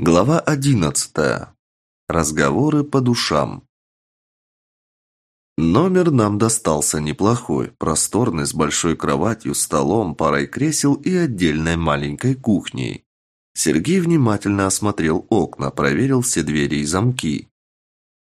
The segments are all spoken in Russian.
Глава одиннадцатая. Разговоры по душам. Номер нам достался неплохой, просторный, с большой кроватью, столом, парой кресел и отдельной маленькой кухней. Сергей внимательно осмотрел окна, проверил все двери и замки.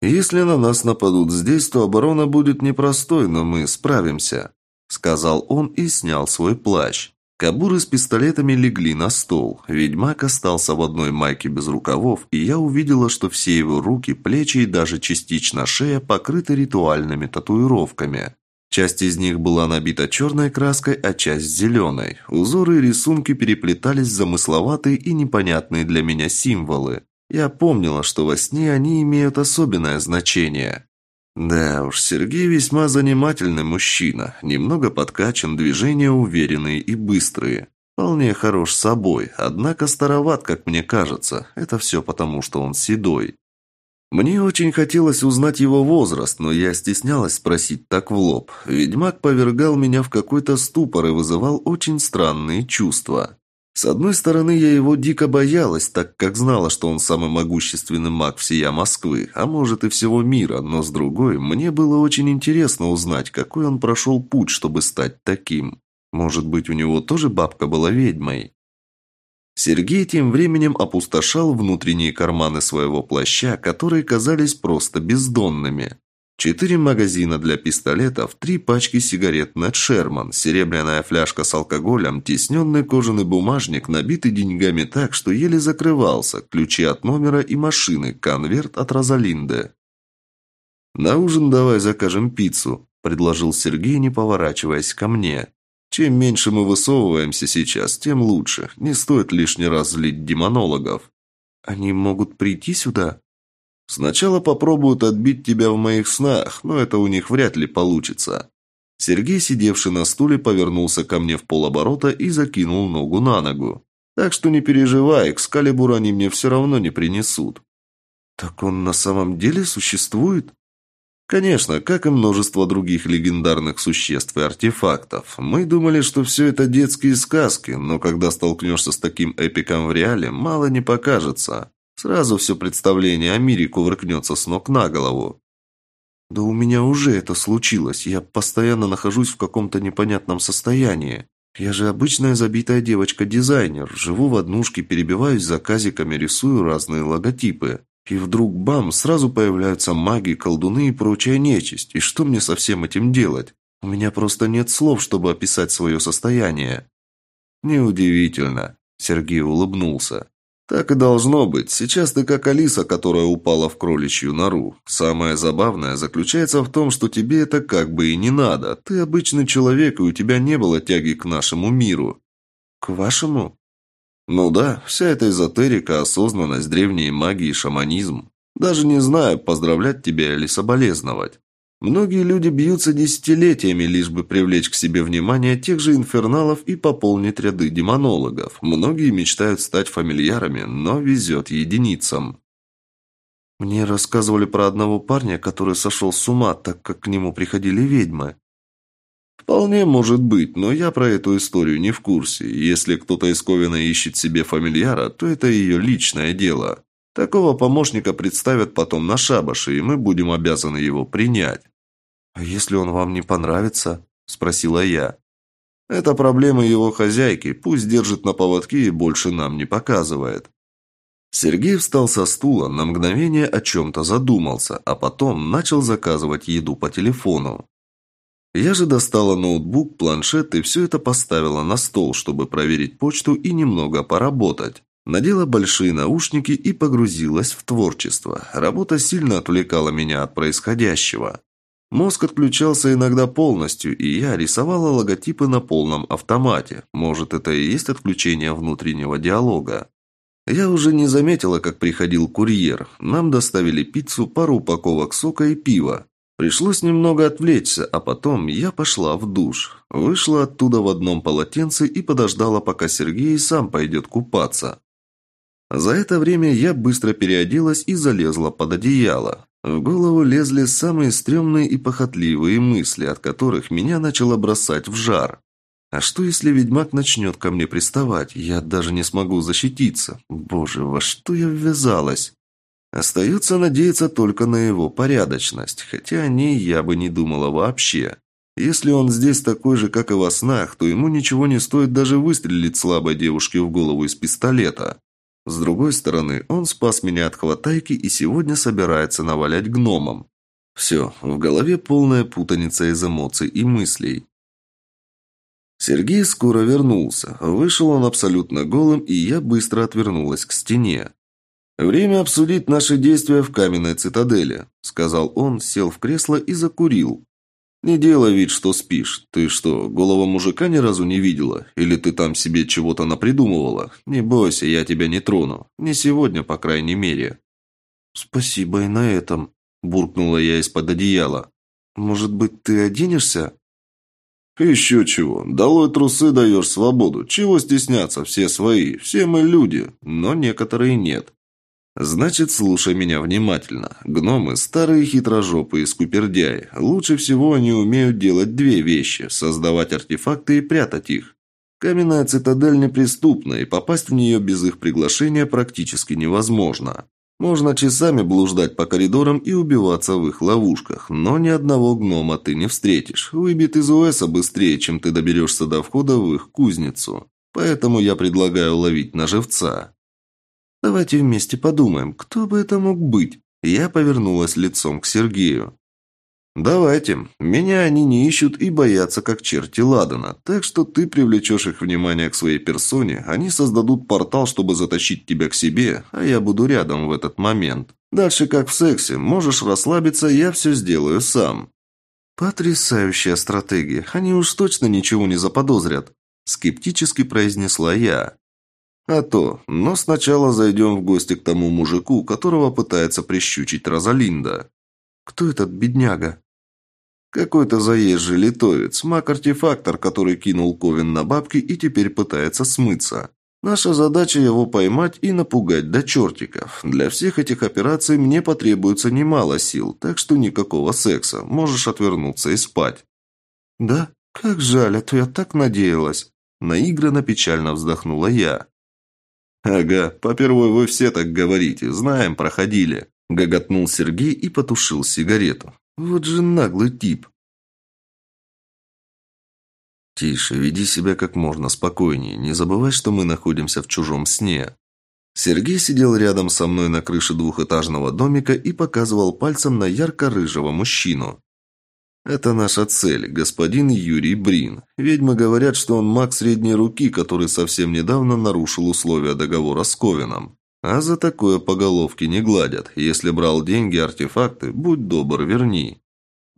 «Если на нас нападут здесь, то оборона будет непростой, но мы справимся», сказал он и снял свой плащ. Кабуры с пистолетами легли на стол. Ведьмак остался в одной майке без рукавов, и я увидела, что все его руки, плечи и даже частично шея покрыты ритуальными татуировками. Часть из них была набита черной краской, а часть зеленой. Узоры и рисунки переплетались в замысловатые и непонятные для меня символы. Я помнила, что во сне они имеют особенное значение. Да уж, Сергей весьма занимательный мужчина, немного подкачан, движения уверенные и быстрые. Вполне хорош собой, однако староват, как мне кажется. Это все потому, что он седой. Мне очень хотелось узнать его возраст, но я стеснялась спросить так в лоб. Ведьмак повергал меня в какой-то ступор и вызывал очень странные чувства. С одной стороны, я его дико боялась, так как знала, что он самый могущественный маг всея Москвы, а может и всего мира, но с другой, мне было очень интересно узнать, какой он прошел путь, чтобы стать таким. Может быть, у него тоже бабка была ведьмой? Сергей тем временем опустошал внутренние карманы своего плаща, которые казались просто бездонными. Четыре магазина для пистолетов, три пачки сигарет Нед Шерман, серебряная фляжка с алкоголем, тесненный кожаный бумажник, набитый деньгами так, что еле закрывался, ключи от номера и машины, конверт от Розалинды. «На ужин давай закажем пиццу», – предложил Сергей, не поворачиваясь ко мне. «Чем меньше мы высовываемся сейчас, тем лучше. Не стоит лишний раз злить демонологов». «Они могут прийти сюда?» Сначала попробуют отбить тебя в моих снах, но это у них вряд ли получится». Сергей, сидевший на стуле, повернулся ко мне в полоборота и закинул ногу на ногу. «Так что не переживай, экскалибур они мне все равно не принесут». «Так он на самом деле существует?» Конечно, как и множество других легендарных существ и артефактов. Мы думали, что все это детские сказки, но когда столкнешься с таким эпиком в реале, мало не покажется. Сразу все представление о мире кувыркнется с ног на голову. Да у меня уже это случилось. Я постоянно нахожусь в каком-то непонятном состоянии. Я же обычная забитая девочка-дизайнер. Живу в однушке, перебиваюсь заказиками, рисую разные логотипы. И вдруг, бам, сразу появляются маги, колдуны и прочая нечисть. И что мне со всем этим делать? У меня просто нет слов, чтобы описать свое состояние. Неудивительно. Сергей улыбнулся. «Так и должно быть. Сейчас ты как Алиса, которая упала в кроличью нору. Самое забавное заключается в том, что тебе это как бы и не надо. Ты обычный человек, и у тебя не было тяги к нашему миру». «К вашему?» «Ну да, вся эта эзотерика, осознанность, древние магии шаманизм. Даже не знаю, поздравлять тебя или соболезновать. Многие люди бьются десятилетиями, лишь бы привлечь к себе внимание тех же инферналов и пополнить ряды демонологов. Многие мечтают стать фамильярами, но везет единицам. Мне рассказывали про одного парня, который сошел с ума, так как к нему приходили ведьмы. Вполне может быть, но я про эту историю не в курсе. Если кто-то из Ковина ищет себе фамильяра, то это ее личное дело. Такого помощника представят потом на шабаше, и мы будем обязаны его принять. «А если он вам не понравится?» – спросила я. «Это проблема его хозяйки. Пусть держит на поводке и больше нам не показывает». Сергей встал со стула, на мгновение о чем-то задумался, а потом начал заказывать еду по телефону. Я же достала ноутбук, планшет и все это поставила на стол, чтобы проверить почту и немного поработать. Надела большие наушники и погрузилась в творчество. Работа сильно отвлекала меня от происходящего. Мозг отключался иногда полностью, и я рисовала логотипы на полном автомате. Может, это и есть отключение внутреннего диалога. Я уже не заметила, как приходил курьер. Нам доставили пиццу, пару упаковок сока и пива. Пришлось немного отвлечься, а потом я пошла в душ. Вышла оттуда в одном полотенце и подождала, пока Сергей сам пойдет купаться. За это время я быстро переоделась и залезла под одеяло. В голову лезли самые стрёмные и похотливые мысли, от которых меня начало бросать в жар. А что, если ведьмак начнет ко мне приставать? Я даже не смогу защититься. Боже, во что я ввязалась? Остается надеяться только на его порядочность, хотя о ней я бы не думала вообще. Если он здесь такой же, как и во снах, то ему ничего не стоит даже выстрелить слабой девушке в голову из пистолета. С другой стороны, он спас меня от хватайки и сегодня собирается навалять гномом. Все, в голове полная путаница из эмоций и мыслей. Сергей скоро вернулся. Вышел он абсолютно голым, и я быстро отвернулась к стене. «Время обсудить наши действия в каменной цитадели», — сказал он, сел в кресло и закурил. «Не делай вид, что спишь. Ты что, голого мужика ни разу не видела? Или ты там себе чего-то напридумывала? Не бойся, я тебя не трону. Не сегодня, по крайней мере». «Спасибо и на этом», – буркнула я из-под одеяла. «Может быть, ты оденешься?» «Еще чего. Долой трусы даешь свободу. Чего стесняться? Все свои. Все мы люди. Но некоторые нет. «Значит, слушай меня внимательно. Гномы – старые хитрожопые скупердяи. Лучше всего они умеют делать две вещи – создавать артефакты и прятать их. Каменная цитадель неприступна, и попасть в нее без их приглашения практически невозможно. Можно часами блуждать по коридорам и убиваться в их ловушках, но ни одного гнома ты не встретишь. Выбит из Уэса быстрее, чем ты доберешься до входа в их кузницу. Поэтому я предлагаю ловить на живца. Давайте вместе подумаем, кто бы это мог быть. Я повернулась лицом к Сергею. «Давайте. Меня они не ищут и боятся, как черти Ладана. Так что ты привлечешь их внимание к своей персоне, они создадут портал, чтобы затащить тебя к себе, а я буду рядом в этот момент. Дальше, как в сексе, можешь расслабиться, я все сделаю сам». «Потрясающая стратегия. Они уж точно ничего не заподозрят», – скептически произнесла я. А то, но сначала зайдем в гости к тому мужику, которого пытается прищучить Розалинда. Кто этот бедняга? Какой-то заезжий литовец, маг-артефактор, который кинул Ковен на бабки и теперь пытается смыться. Наша задача его поймать и напугать до чертиков. Для всех этих операций мне потребуется немало сил, так что никакого секса. Можешь отвернуться и спать. Да? Как жаль, а то я так надеялась. Наигранно печально вздохнула я. «Ага, попервой вы все так говорите. Знаем, проходили». Гоготнул Сергей и потушил сигарету. «Вот же наглый тип». «Тише, веди себя как можно спокойнее. Не забывай, что мы находимся в чужом сне». Сергей сидел рядом со мной на крыше двухэтажного домика и показывал пальцем на ярко-рыжего мужчину. Это наша цель, господин Юрий Брин. Ведьмы говорят, что он маг средней руки, который совсем недавно нарушил условия договора с Ковином. А за такое по головке не гладят. Если брал деньги, артефакты, будь добр, верни.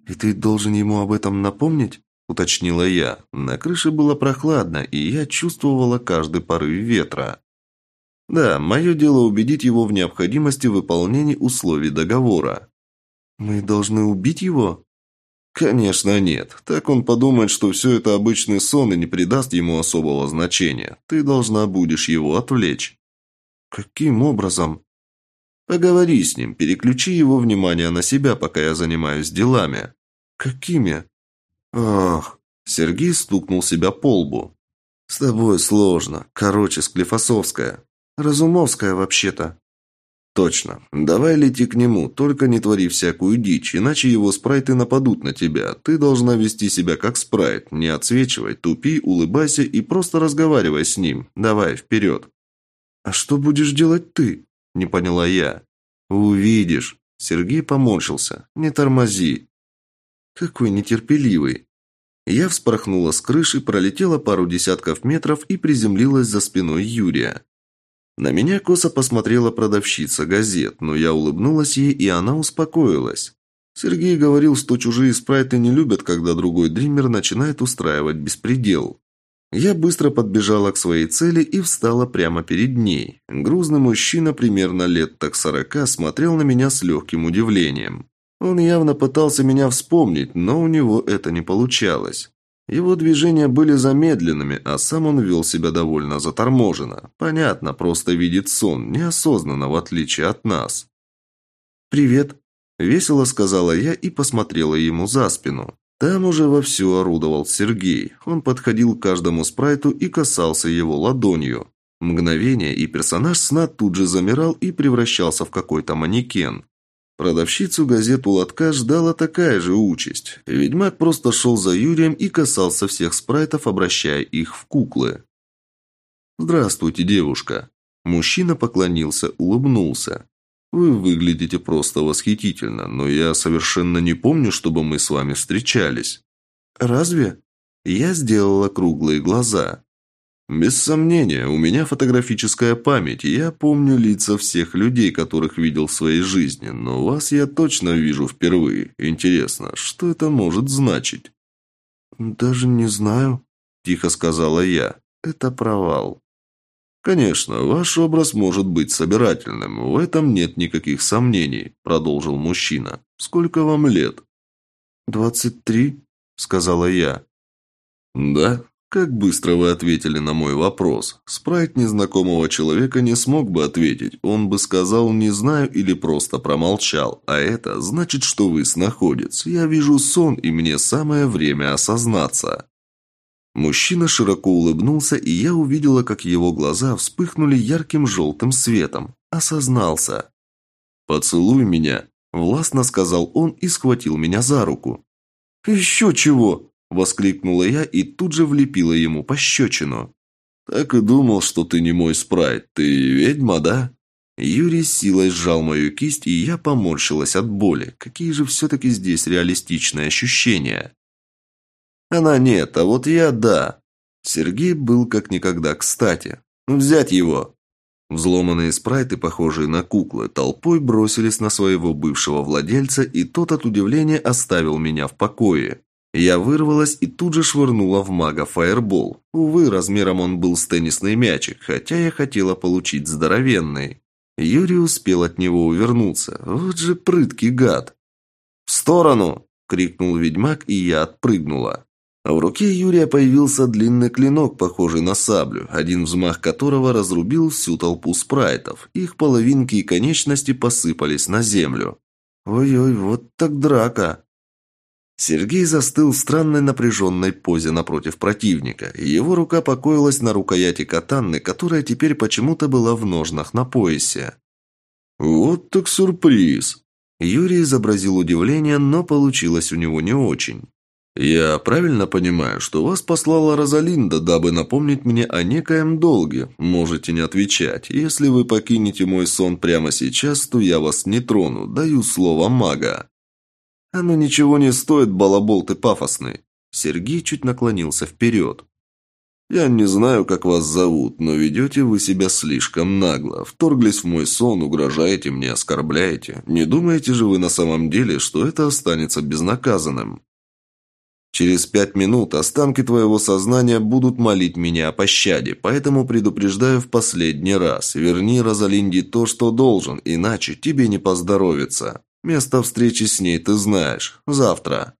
И ты должен ему об этом напомнить? уточнила я. На крыше было прохладно, и я чувствовала каждый порыв ветра. Да, мое дело убедить его в необходимости выполнения условий договора. Мы должны убить его? «Конечно нет. Так он подумает, что все это обычный сон и не придаст ему особого значения. Ты должна будешь его отвлечь». «Каким образом?» «Поговори с ним, переключи его внимание на себя, пока я занимаюсь делами». «Какими?» «Ах...» Сергей стукнул себя по лбу. «С тобой сложно. Короче, Склифосовская. Разумовская, вообще-то». «Точно. Давай лети к нему, только не твори всякую дичь, иначе его спрайты нападут на тебя. Ты должна вести себя как спрайт, не отсвечивай, тупи, улыбайся и просто разговаривай с ним. Давай, вперед!» «А что будешь делать ты?» – не поняла я. «Увидишь!» – Сергей поморщился. «Не тормози!» «Какой нетерпеливый!» Я вспорхнула с крыши, пролетела пару десятков метров и приземлилась за спиной Юрия. На меня косо посмотрела продавщица газет, но я улыбнулась ей, и она успокоилась. Сергей говорил, что чужие спрайты не любят, когда другой дример начинает устраивать беспредел. Я быстро подбежала к своей цели и встала прямо перед ней. Грузный мужчина примерно лет так сорока смотрел на меня с легким удивлением. Он явно пытался меня вспомнить, но у него это не получалось. Его движения были замедленными, а сам он вел себя довольно заторможенно. Понятно, просто видит сон, неосознанно, в отличие от нас. «Привет», – весело сказала я и посмотрела ему за спину. Там уже вовсю орудовал Сергей. Он подходил к каждому спрайту и касался его ладонью. Мгновение, и персонаж сна тут же замирал и превращался в какой-то манекен. Продавщицу газет у лотка ждала такая же участь. Ведьмак просто шел за Юрием и касался всех спрайтов, обращая их в куклы. «Здравствуйте, девушка». Мужчина поклонился, улыбнулся. «Вы выглядите просто восхитительно, но я совершенно не помню, чтобы мы с вами встречались». «Разве?» Я сделала круглые глаза. «Без сомнения, у меня фотографическая память, и я помню лица всех людей, которых видел в своей жизни, но вас я точно вижу впервые. Интересно, что это может значить?» «Даже не знаю», – тихо сказала я. «Это провал». «Конечно, ваш образ может быть собирательным, в этом нет никаких сомнений», – продолжил мужчина. «Сколько вам лет?» «Двадцать три», – сказала я. «Да? Как быстро вы ответили на мой вопрос. Спрайт незнакомого человека не смог бы ответить, он бы сказал «не знаю» или просто промолчал, а это значит, что вы снаходец. Я вижу сон, и мне самое время осознаться». Мужчина широко улыбнулся, и я увидела, как его глаза вспыхнули ярким желтым светом. Осознался. «Поцелуй меня», – властно сказал он и схватил меня за руку. «Еще чего!» – воскликнула я и тут же влепила ему пощечину. «Так и думал, что ты не мой спрайт. Ты ведьма, да?» Юрий силой сжал мою кисть, и я поморщилась от боли. Какие же все-таки здесь реалистичные ощущения. Она нет, а вот я – да. Сергей был как никогда кстати. Ну, взять его. Взломанные спрайты, похожие на куклы, толпой бросились на своего бывшего владельца, и тот от удивления оставил меня в покое. Я вырвалась и тут же швырнула в мага фаербол. Увы, размером он был с теннисный мячик, хотя я хотела получить здоровенный. Юрий успел от него увернуться. Вот же прыткий гад. «В сторону!» – крикнул ведьмак, и я отпрыгнула. В руке Юрия появился длинный клинок, похожий на саблю, один взмах которого разрубил всю толпу спрайтов. Их половинки и конечности посыпались на землю. «Ой-ой, вот так драка!» Сергей застыл в странной напряженной позе напротив противника. Его рука покоилась на рукояти катанны, которая теперь почему-то была в ножнах на поясе. «Вот так сюрприз!» Юрий изобразил удивление, но получилось у него не очень. «Я правильно понимаю, что вас послала Розалинда, дабы напомнить мне о некоем долге? Можете не отвечать. Если вы покинете мой сон прямо сейчас, то я вас не трону. Даю слово мага». «Оно ничего не стоит, балабол ты пафосный». Сергей чуть наклонился вперед. «Я не знаю, как вас зовут, но ведете вы себя слишком нагло. Вторглись в мой сон, угрожаете мне, оскорбляете. Не думаете же вы на самом деле, что это останется безнаказанным?» Через пять минут останки твоего сознания будут молить меня о пощаде, поэтому предупреждаю в последний раз. Верни Розалинде то, что должен, иначе тебе не поздоровится. Место встречи с ней ты знаешь. Завтра.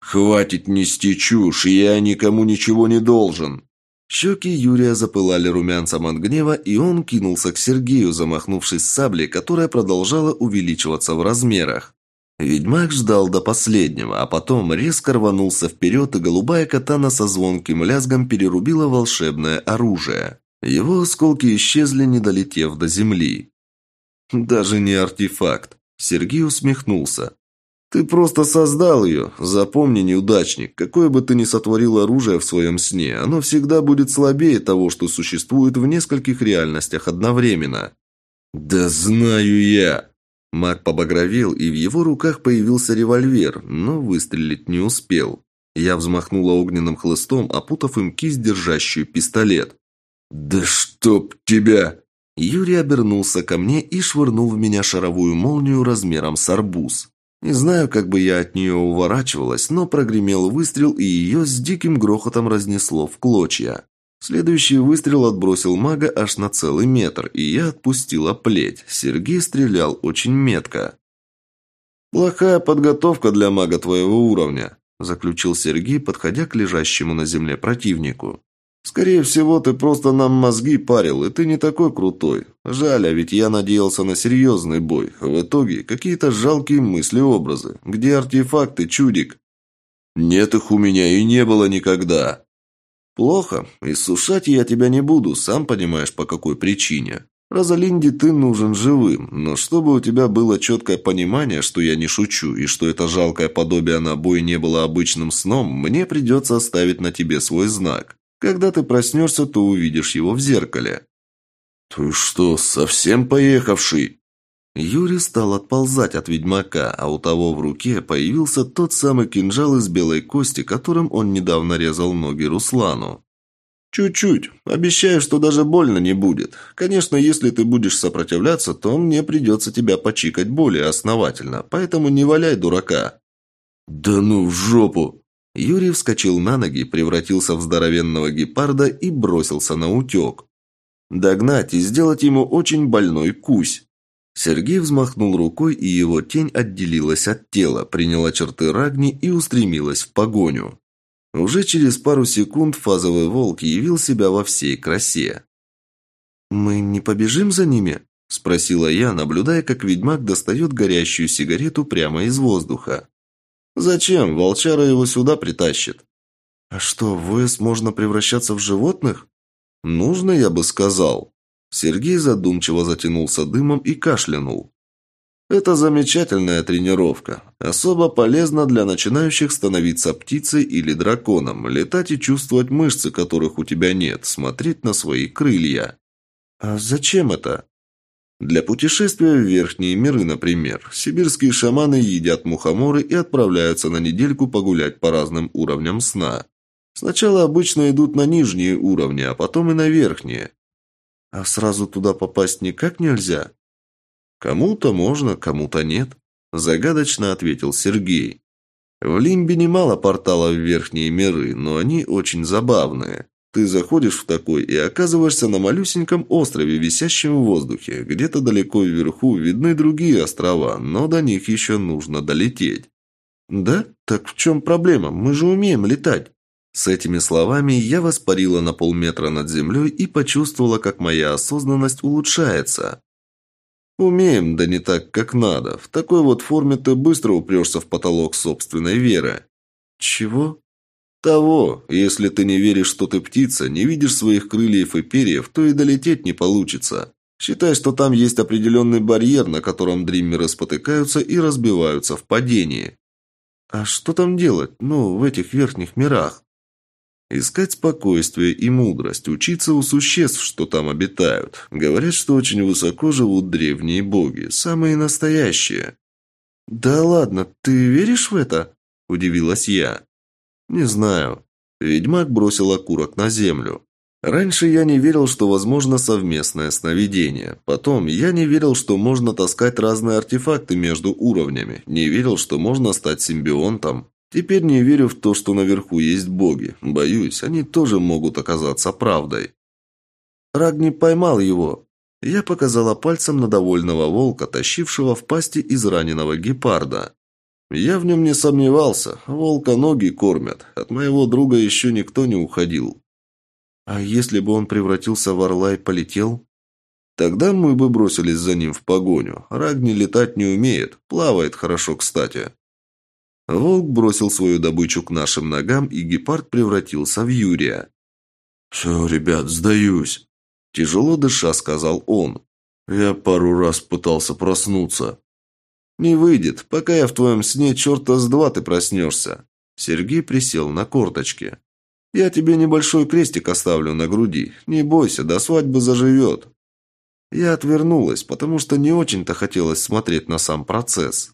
Хватит нести чушь, я никому ничего не должен. Щеки Юрия запылали румянцем от гнева, и он кинулся к Сергею, замахнувшись саблей, которая продолжала увеличиваться в размерах. Ведьмак ждал до последнего, а потом резко рванулся вперед, и голубая катана со звонким лязгом перерубила волшебное оружие. Его осколки исчезли, не долетев до земли. «Даже не артефакт», — Сергей усмехнулся. «Ты просто создал ее. Запомни, неудачник, какое бы ты ни сотворил оружие в своем сне, оно всегда будет слабее того, что существует в нескольких реальностях одновременно». «Да знаю я!» Маг побагровел, и в его руках появился револьвер, но выстрелить не успел. Я взмахнула огненным хлыстом, опутав им кисть, держащую пистолет. «Да чтоб тебя!» Юрий обернулся ко мне и швырнул в меня шаровую молнию размером с арбуз. Не знаю, как бы я от нее уворачивалась, но прогремел выстрел, и ее с диким грохотом разнесло в клочья. Следующий выстрел отбросил мага аж на целый метр, и я отпустила плеть. Сергей стрелял очень метко. «Плохая подготовка для мага твоего уровня», – заключил Сергей, подходя к лежащему на земле противнику. «Скорее всего, ты просто нам мозги парил, и ты не такой крутой. Жаль, а ведь я надеялся на серьезный бой. В итоге какие-то жалкие мысли-образы. Где артефакты, чудик?» Нет их у меня и не было никогда. Плохо. Иссушать я тебя не буду, сам понимаешь, по какой причине. Розалинде ты нужен живым, но чтобы у тебя было четкое понимание, что я не шучу, и что это жалкое подобие на бой не было обычным сном, мне придется оставить на тебе свой знак. Когда ты проснешься, то увидишь его в зеркале». «Ты что, совсем поехавший?» Юрий стал отползать от ведьмака, а у того в руке появился тот самый кинжал из белой кости, которым он недавно резал ноги Руслану. «Чуть-чуть. Обещаю, что даже больно не будет. Конечно, если ты будешь сопротивляться, то мне придется тебя почикать более основательно, поэтому не валяй дурака». «Да ну в жопу!» Юрий вскочил на ноги, превратился в здоровенного гепарда и бросился на утек. Догнать и сделать ему очень больной кусь. Сергей взмахнул рукой, и его тень отделилась от тела, приняла черты Рагни и устремилась в погоню. Уже через пару секунд фазовый волк явил себя во всей красе. «Мы не побежим за ними?» – спросила я, наблюдая, как ведьмак достает горящую сигарету прямо из воздуха. «Зачем? Волчара его сюда притащит». «А что, в ОС можно превращаться в животных?» «Нужно, я бы сказал». Сергей задумчиво затянулся дымом и кашлянул. Это замечательная тренировка. Особо полезна для начинающих становиться птицей или драконом, летать и чувствовать мышцы, которых у тебя нет, смотреть на свои крылья. А зачем это? Для путешествия в верхние миры, например. Сибирские шаманы едят мухоморы и отправляются на недельку погулять по разным уровням сна. Сначала обычно идут на нижние уровни, а потом и на верхние. А сразу туда попасть никак нельзя? «Кому-то можно, кому-то нет», – загадочно ответил Сергей. «В Лимбе немало порталов в верхние миры, но они очень забавные. Ты заходишь в такой и оказываешься на малюсеньком острове, висящем в воздухе. Где-то далеко вверху видны другие острова, но до них еще нужно долететь». «Да? Так в чем проблема? Мы же умеем летать». С этими словами я воспарила на полметра над землей и почувствовала, как моя осознанность улучшается. Умеем, да не так, как надо. В такой вот форме ты быстро упрешься в потолок собственной веры. Чего? Того. Если ты не веришь, что ты птица, не видишь своих крыльев и перьев, то и долететь не получится. Считай, что там есть определенный барьер, на котором дриммеры спотыкаются и разбиваются в падении. А что там делать, ну, в этих верхних мирах? Искать спокойствие и мудрость, учиться у существ, что там обитают. Говорят, что очень высоко живут древние боги, самые настоящие. «Да ладно, ты веришь в это?» – удивилась я. «Не знаю». Ведьмак бросил окурок на землю. Раньше я не верил, что возможно совместное сновидение. Потом я не верил, что можно таскать разные артефакты между уровнями. Не верил, что можно стать симбионтом. Теперь не верю в то, что наверху есть боги. Боюсь, они тоже могут оказаться правдой. Рагни поймал его. Я показала пальцем на довольного волка, тащившего в пасти израненного гепарда. Я в нем не сомневался. Волка ноги кормят. От моего друга еще никто не уходил. А если бы он превратился в орла и полетел? Тогда мы бы бросились за ним в погоню. Рагни летать не умеет. Плавает хорошо, кстати. Волк бросил свою добычу к нашим ногам, и гепард превратился в Юрия. «Все, ребят, сдаюсь», – тяжело дыша сказал он. «Я пару раз пытался проснуться». «Не выйдет. Пока я в твоем сне, черта с два ты проснешься». Сергей присел на корточки. «Я тебе небольшой крестик оставлю на груди. Не бойся, до свадьбы заживет». Я отвернулась, потому что не очень-то хотелось смотреть на сам процесс.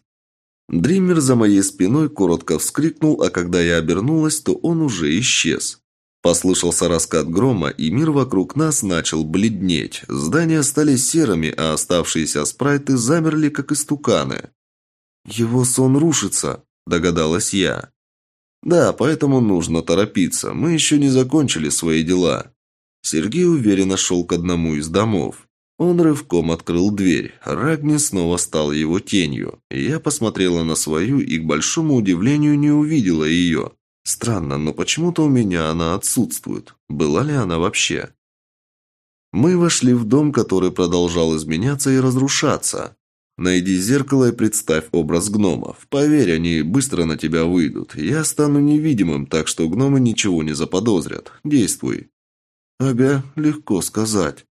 Дример за моей спиной коротко вскрикнул, а когда я обернулась, то он уже исчез. Послышался раскат грома, и мир вокруг нас начал бледнеть. Здания стали серыми, а оставшиеся спрайты замерли, как истуканы. «Его сон рушится», – догадалась я. «Да, поэтому нужно торопиться. Мы еще не закончили свои дела». Сергей уверенно шел к одному из домов. Он рывком открыл дверь. Рагни снова стал его тенью. Я посмотрела на свою и, к большому удивлению, не увидела ее. Странно, но почему-то у меня она отсутствует. Была ли она вообще? Мы вошли в дом, который продолжал изменяться и разрушаться. Найди зеркало и представь образ гномов. Поверь, они быстро на тебя выйдут. Я стану невидимым, так что гномы ничего не заподозрят. Действуй». «Ага, легко сказать».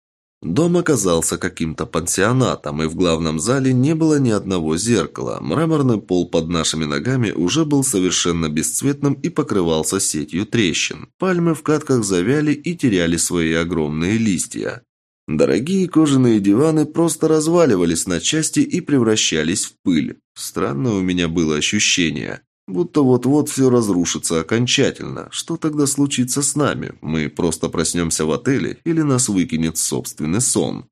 Дом оказался каким-то пансионатом, и в главном зале не было ни одного зеркала. Мраморный пол под нашими ногами уже был совершенно бесцветным и покрывался сетью трещин. Пальмы в катках завяли и теряли свои огромные листья. Дорогие кожаные диваны просто разваливались на части и превращались в пыль. Странное у меня было ощущение. Будто вот-вот все разрушится окончательно. Что тогда случится с нами? Мы просто проснемся в отеле или нас выкинет собственный сон?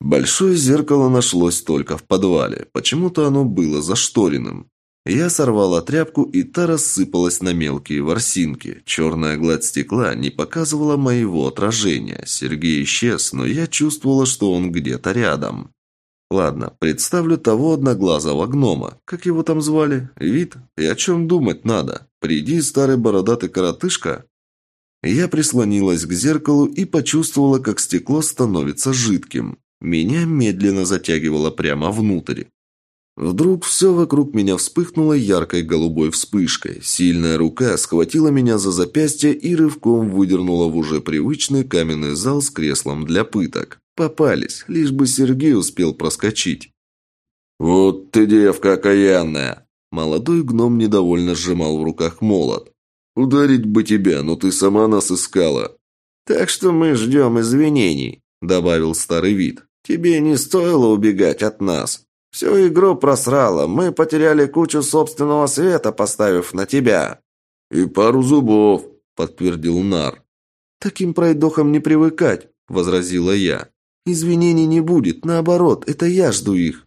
Большое зеркало нашлось только в подвале. Почему-то оно было зашторенным. Я сорвала тряпку, и та рассыпалась на мелкие ворсинки. Черная гладь стекла не показывала моего отражения. Сергей исчез, но я чувствовала, что он где-то рядом. Ладно, представлю того одноглазого гнома. Как его там звали? Вид? И о чем думать надо? Приди, старый бородатый коротышка. Я прислонилась к зеркалу и почувствовала, как стекло становится жидким. Меня медленно затягивало прямо внутрь. Вдруг все вокруг меня вспыхнуло яркой голубой вспышкой. Сильная рука схватила меня за запястье и рывком выдернула в уже привычный каменный зал с креслом для пыток. Попались, лишь бы Сергей успел проскочить. «Вот ты девка окаянная!» Молодой гном недовольно сжимал в руках молот. «Ударить бы тебя, но ты сама нас искала». «Так что мы ждем извинений», — добавил старый вид. «Тебе не стоило убегать от нас. Всю игру просрала, мы потеряли кучу собственного света, поставив на тебя». «И пару зубов», — подтвердил Нар. «Таким пройдохам не привыкать», — возразила я. Извинений не будет, наоборот, это я жду их.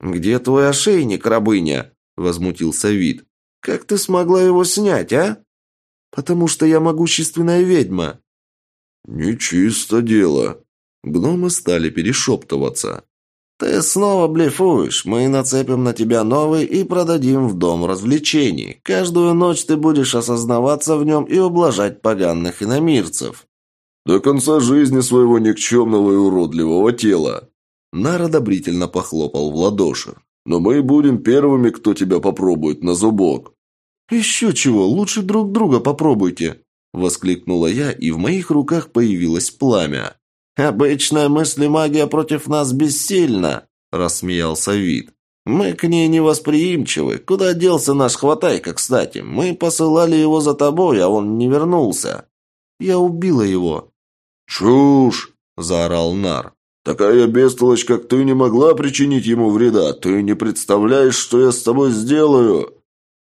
Где твой ошейник, рабыня? возмутился вид. Как ты смогла его снять, а? Потому что я могущественная ведьма. Нечисто дело. Гномы стали перешептываться. «Ты снова блефуешь. Мы нацепим на тебя новый и продадим в дом развлечений. Каждую ночь ты будешь осознаваться в нем и ублажать поганых иномирцев. До конца жизни своего никчемного и уродливого тела. Нар одобрительно похлопал в ладоши. Но мы будем первыми, кто тебя попробует на зубок. Еще чего, лучше друг друга попробуйте, воскликнула я, и в моих руках появилось пламя. Обычная мысли магия против нас бессильна, рассмеялся вид. Мы к ней невосприимчивы. Куда делся наш хватайка, кстати? Мы посылали его за тобой, а он не вернулся. Я убила его. «Чушь!» – заорал Нар. «Такая бестолочь, как ты, не могла причинить ему вреда. Ты не представляешь, что я с тобой сделаю!»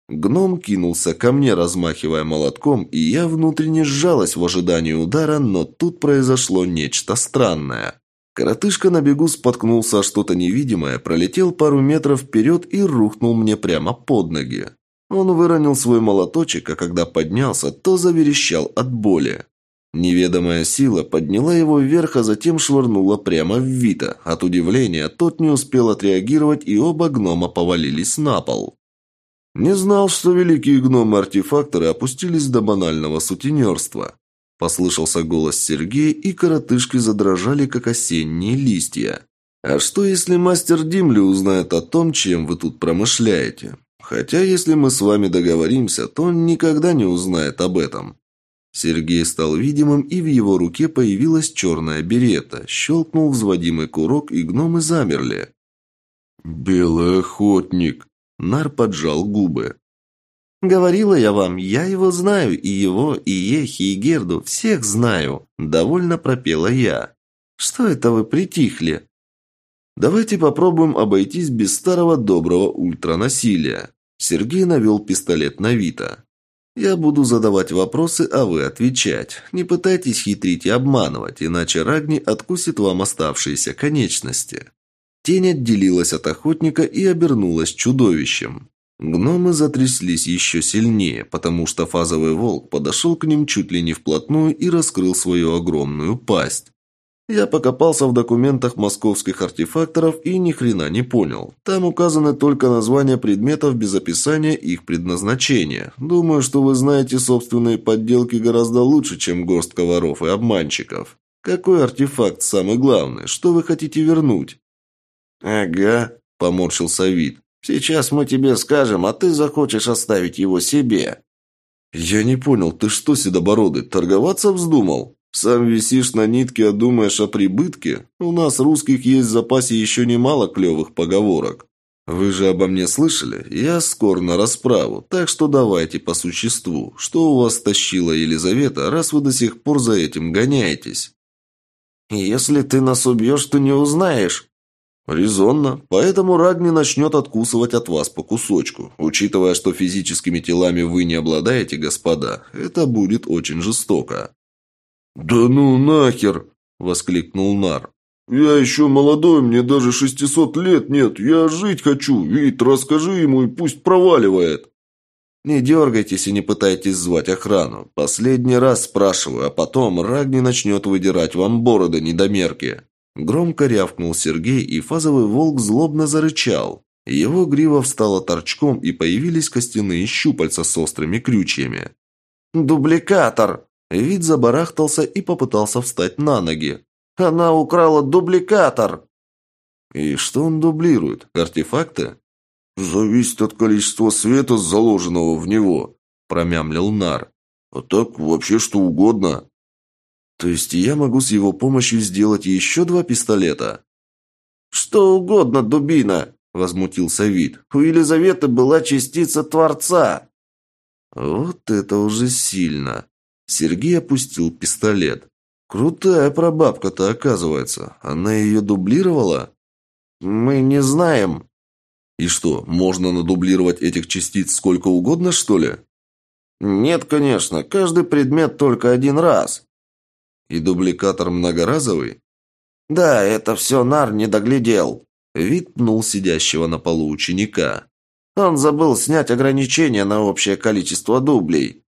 Гном кинулся ко мне, размахивая молотком, и я внутренне сжалась в ожидании удара, но тут произошло нечто странное. Коротышка на бегу споткнулся о что-то невидимое, пролетел пару метров вперед и рухнул мне прямо под ноги. Он выронил свой молоточек, а когда поднялся, то заверещал от боли. Неведомая сила подняла его вверх, а затем швырнула прямо в Вита. От удивления тот не успел отреагировать, и оба гнома повалились на пол. Не знал, что великие гномы-артефакторы опустились до банального сутенерства. Послышался голос Сергея, и коротышки задрожали, как осенние листья. «А что, если мастер Димли узнает о том, чем вы тут промышляете? Хотя, если мы с вами договоримся, то он никогда не узнает об этом. Сергей стал видимым, и в его руке появилась черная берета. Щелкнул взводимый курок, и гномы замерли. «Белый охотник!» Нар поджал губы. «Говорила я вам, я его знаю, и его, и Ехи, и Герду, всех знаю!» Довольно пропела я. «Что это вы притихли?» «Давайте попробуем обойтись без старого доброго ультранасилия». Сергей навел пистолет на Вита. Я буду задавать вопросы, а вы отвечать. Не пытайтесь хитрить и обманывать, иначе Рагни откусит вам оставшиеся конечности». Тень отделилась от охотника и обернулась чудовищем. Гномы затряслись еще сильнее, потому что фазовый волк подошел к ним чуть ли не вплотную и раскрыл свою огромную пасть. Я покопался в документах московских артефакторов и ни хрена не понял. Там указаны только названия предметов без описания их предназначения. Думаю, что вы знаете собственные подделки гораздо лучше, чем горстка воров и обманщиков. Какой артефакт самый главный? Что вы хотите вернуть? «Ага», – поморщился вид. «Сейчас мы тебе скажем, а ты захочешь оставить его себе». «Я не понял, ты что, седобородый, торговаться вздумал? Сам висишь на нитке, а думаешь о прибытке? У нас, русских, есть в запасе еще немало клевых поговорок. Вы же обо мне слышали? Я скор на расправу, так что давайте по существу. Что у вас тащила Елизавета, раз вы до сих пор за этим гоняетесь?» «Если ты нас убьешь, то не узнаешь». «Резонно. Поэтому Рагни начнет откусывать от вас по кусочку. Учитывая, что физическими телами вы не обладаете, господа, это будет очень жестоко». «Да ну нахер!» – воскликнул Нар. «Я еще молодой, мне даже шестисот лет нет. Я жить хочу. Вид, расскажи ему и пусть проваливает». «Не дергайтесь и не пытайтесь звать охрану. Последний раз спрашиваю, а потом Рагни начнет выдирать вам бороды недомерки». Громко рявкнул Сергей, и фазовый волк злобно зарычал. Его грива встала торчком, и появились костяные щупальца с острыми крючьями. «Дубликатор!» Вид забарахтался и попытался встать на ноги. «Она украла дубликатор!» «И что он дублирует? Артефакты?» «Зависит от количества света, заложенного в него», – промямлил Нар. «А так вообще что угодно». «То есть я могу с его помощью сделать еще два пистолета?» «Что угодно, дубина!» – возмутился Вид. «У Елизаветы была частица Творца!» «Вот это уже сильно!» Сергей опустил пистолет. «Крутая прабабка-то, оказывается. Она ее дублировала?» «Мы не знаем», и что, можно надублировать этих частиц сколько угодно, что ли? Нет, конечно, каждый предмет только один раз. И дубликатор многоразовый? Да, это все Нар не доглядел. Вид пнул сидящего на полу ученика. Он забыл снять ограничения на общее количество дублей.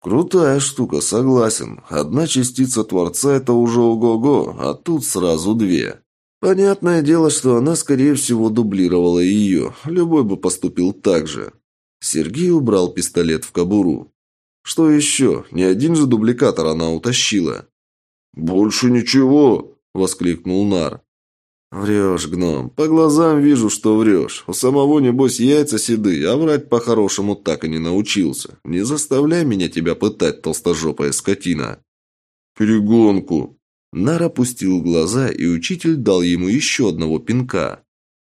Крутая штука, согласен. Одна частица Творца – это уже ого-го, а тут сразу две. Понятное дело, что она, скорее всего, дублировала ее. Любой бы поступил так же. Сергей убрал пистолет в кобуру. Что еще? Ни один же дубликатор она утащила. «Больше ничего!» – воскликнул Нар. «Врешь, гном. По глазам вижу, что врешь. У самого, небось, яйца седые, а врать по-хорошему так и не научился. Не заставляй меня тебя пытать, толстожопая скотина». «Перегонку», Нар опустил глаза, и учитель дал ему еще одного пинка.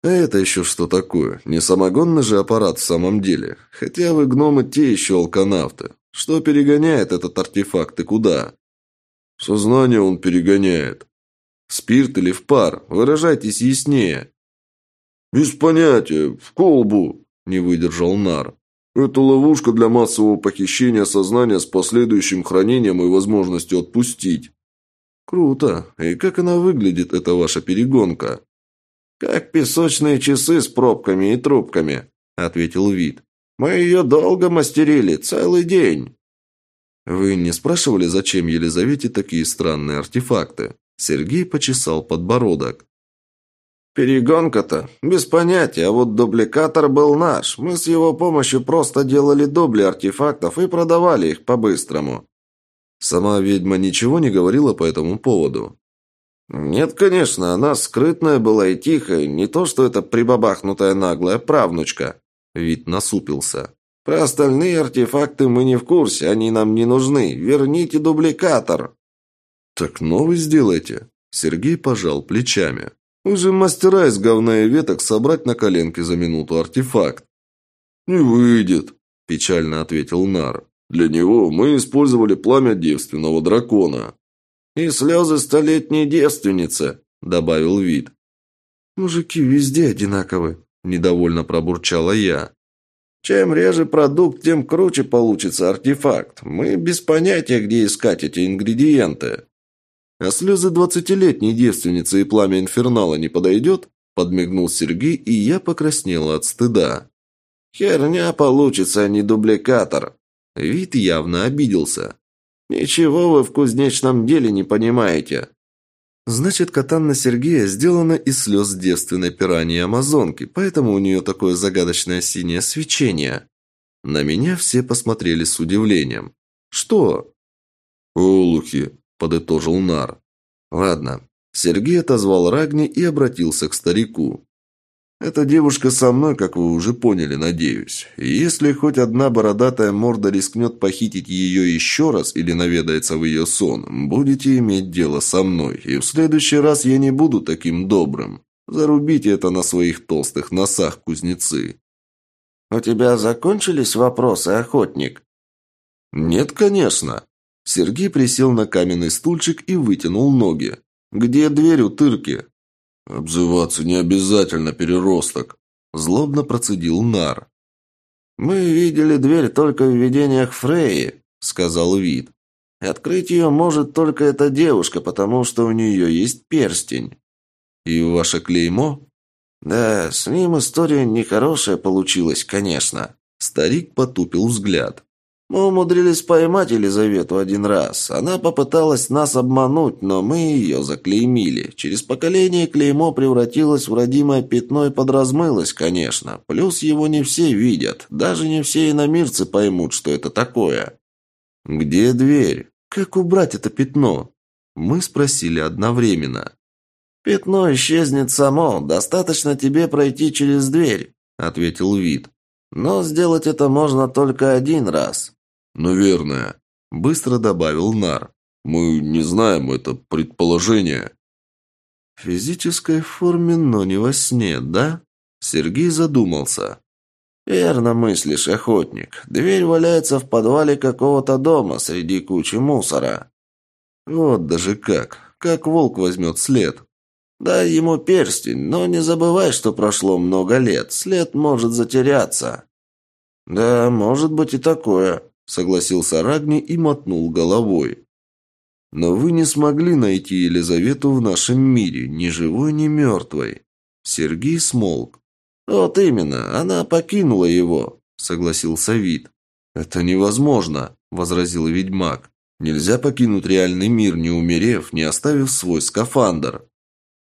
А это еще что такое? Не самогонный же аппарат в самом деле. Хотя вы, гномы, те еще алканавты. Что перегоняет этот артефакт и куда? Сознание он перегоняет. Спирт или в пар? Выражайтесь яснее. Без понятия. В колбу, не выдержал Нар. Это ловушка для массового похищения сознания с последующим хранением и возможностью отпустить. «Круто. И как она выглядит, эта ваша перегонка?» «Как песочные часы с пробками и трубками», — ответил Вид. «Мы ее долго мастерили, целый день». «Вы не спрашивали, зачем Елизавете такие странные артефакты?» Сергей почесал подбородок. «Перегонка-то? Без понятия, а вот дубликатор был наш. Мы с его помощью просто делали дубли артефактов и продавали их по-быстрому. Сама ведьма ничего не говорила по этому поводу. Нет, конечно, она скрытная была и тихая, не то что эта прибабахнутая наглая правнучка. Вид насупился. Про остальные артефакты мы не в курсе, они нам не нужны. Верните дубликатор. Так новый сделайте. Сергей пожал плечами. Вы же мастера из говна и веток собрать на коленке за минуту артефакт. Не выйдет, печально ответил Нар. Для него мы использовали пламя девственного дракона. И слезы столетней девственницы, добавил вид. Мужики везде одинаковы, недовольно пробурчала я. Чем реже продукт, тем круче получится артефакт. Мы без понятия, где искать эти ингредиенты. А слезы двадцатилетней девственницы и пламя инфернала не подойдет? Подмигнул Сергей, и я покраснела от стыда. Херня получится, а не дубликатор. Вид явно обиделся. «Ничего вы в кузнечном деле не понимаете». Значит, катанна Сергея сделана из слез девственной пираньи Амазонки, поэтому у нее такое загадочное синее свечение. На меня все посмотрели с удивлением. «Что?» «Олухи», – подытожил Нар. «Ладно, Сергей отозвал Рагни и обратился к старику. «Эта девушка со мной, как вы уже поняли, надеюсь. Если хоть одна бородатая морда рискнет похитить ее еще раз или наведается в ее сон, будете иметь дело со мной, и в следующий раз я не буду таким добрым. Зарубите это на своих толстых носах, кузнецы». «У тебя закончились вопросы, охотник?» «Нет, конечно». Сергей присел на каменный стульчик и вытянул ноги. «Где дверь у тырки?» «Обзываться не обязательно, переросток», – злобно процедил Нар. «Мы видели дверь только в видениях Фреи», – сказал Вид. «Открыть ее может только эта девушка, потому что у нее есть перстень». «И ваше клеймо?» «Да, с ним история нехорошая получилась, конечно». Старик потупил взгляд. Мы умудрились поймать Елизавету один раз. Она попыталась нас обмануть, но мы ее заклеймили. Через поколение клеймо превратилось в родимое пятно и подразмылось, конечно. Плюс его не все видят. Даже не все иномирцы поймут, что это такое. «Где дверь? Как убрать это пятно?» Мы спросили одновременно. «Пятно исчезнет само. Достаточно тебе пройти через дверь», — ответил Вид. «Но сделать это можно только один раз. «Наверное», – быстро добавил Нар. «Мы не знаем, это предположение». «В физической форме, но не во сне, да?» Сергей задумался. «Верно мыслишь, охотник. Дверь валяется в подвале какого-то дома среди кучи мусора». «Вот даже как. Как волк возьмет след?» «Дай ему перстень, но не забывай, что прошло много лет. След может затеряться». «Да, может быть и такое», согласился Рагни и мотнул головой. Но вы не смогли найти Елизавету в нашем мире, ни живой, ни мертвой. Сергей смолк. Вот именно, она покинула его, согласился Вид. Это невозможно, возразил ведьмак. Нельзя покинуть реальный мир, не умерев, не оставив свой скафандр.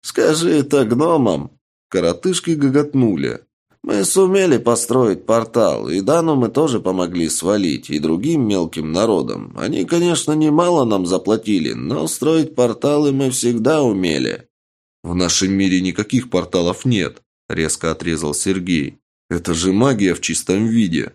Скажи это гномам. Коротышки гоготнули. Мы сумели построить портал, и Дану мы тоже помогли свалить, и другим мелким народам. Они, конечно, немало нам заплатили, но строить порталы мы всегда умели». «В нашем мире никаких порталов нет», – резко отрезал Сергей. «Это же магия в чистом виде».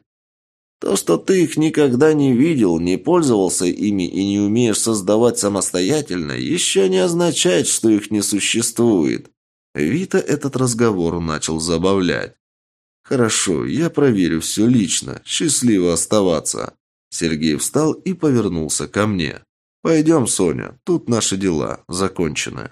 То, что ты их никогда не видел, не пользовался ими и не умеешь создавать самостоятельно, еще не означает, что их не существует. Вита этот разговор начал забавлять. «Хорошо, я проверю все лично. Счастливо оставаться». Сергей встал и повернулся ко мне. «Пойдем, Соня, тут наши дела закончены».